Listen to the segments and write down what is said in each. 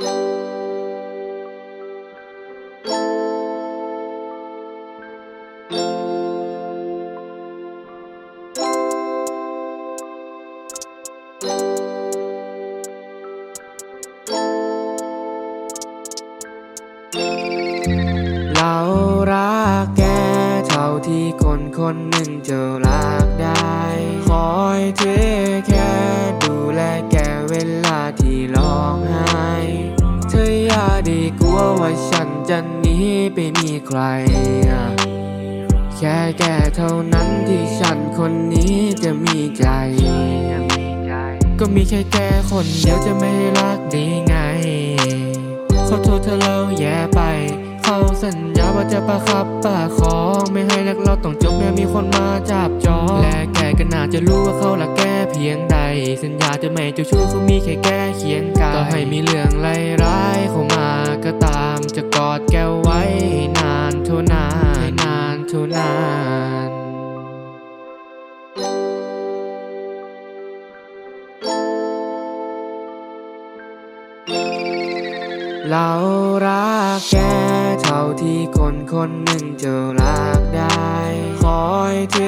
เรารักแกเท่าที่คนคนหนึ่งจะรักได้ คอยเทแค่ ว่าฉันจะหนีไปมีใคร แค่แกเท่านั้นที่ฉันคนนี้จะมีใจ ก็มีแค่แกคนเดียวจะไม่รักได้ไง ขอโทษเธอเราแย่ไป เขาสัญญาว่าจะประคับประคองไม่ให้รักเราต้องจบแม้มีคนมาจับจองและแกก็น่าจะรู้ว่าเขาละแกเพียงใด สัญญาจะไม่เจ้าชู้เขามีแค่แกเคียงกายต่อให้มีเรื่องไร้ายเข้ามา เรารักแกเท่าที่คนคนหนึ่งจะรักได้ คอยเท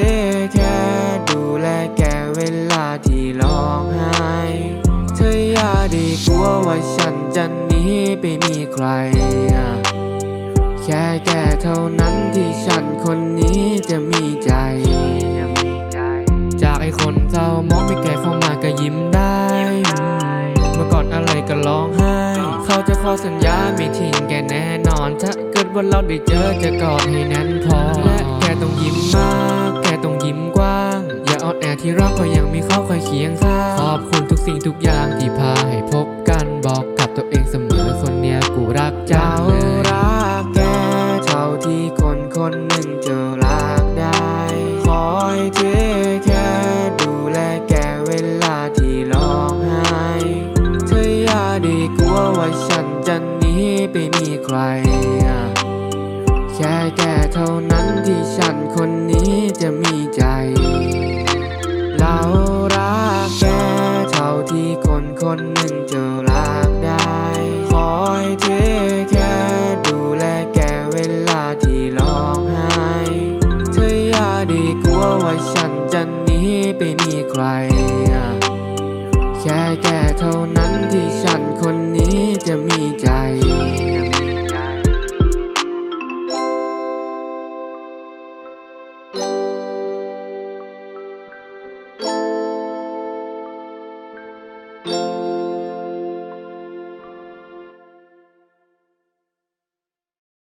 แค่ดูแลแกเวลาที่ร้องไห้ เธออย่าดีกลัวว่าฉันจะหนีไปมีใคร แค่แกเท่านั้นที่ฉันคนนี้ ขอสัญญาไม่ทิ้งแกแน่นอน ถ้าเกิดว่าเราได้เจอจะกอดให้แน่นพอ และแกต้องยิ้มมาก แกต้องยิ้มกว้าง อย่าอ่อนแอที่รักก็ยังมีเขาคอยเคียงข้างขอบคุณทุกสิ่งทุกอย่างที่พาให้พบกันบอกกับตัวเองเสมอคนเนี้ยกูรักเจ้า จะหนีไปมีใคร แค่แกเท่านั้นที่ฉันคนนี้จะมีใจ เรารักแกเท่าที่คนคนหนึ่งจะรักได้ คอยเทแค่ดูแลแกเวลาที่ร้องไห้เธออย่าดีกลัวว่าฉันจะหนีไปมีใคร แค่แกเท่านั้นที่ฉันคนี้จะมีใจ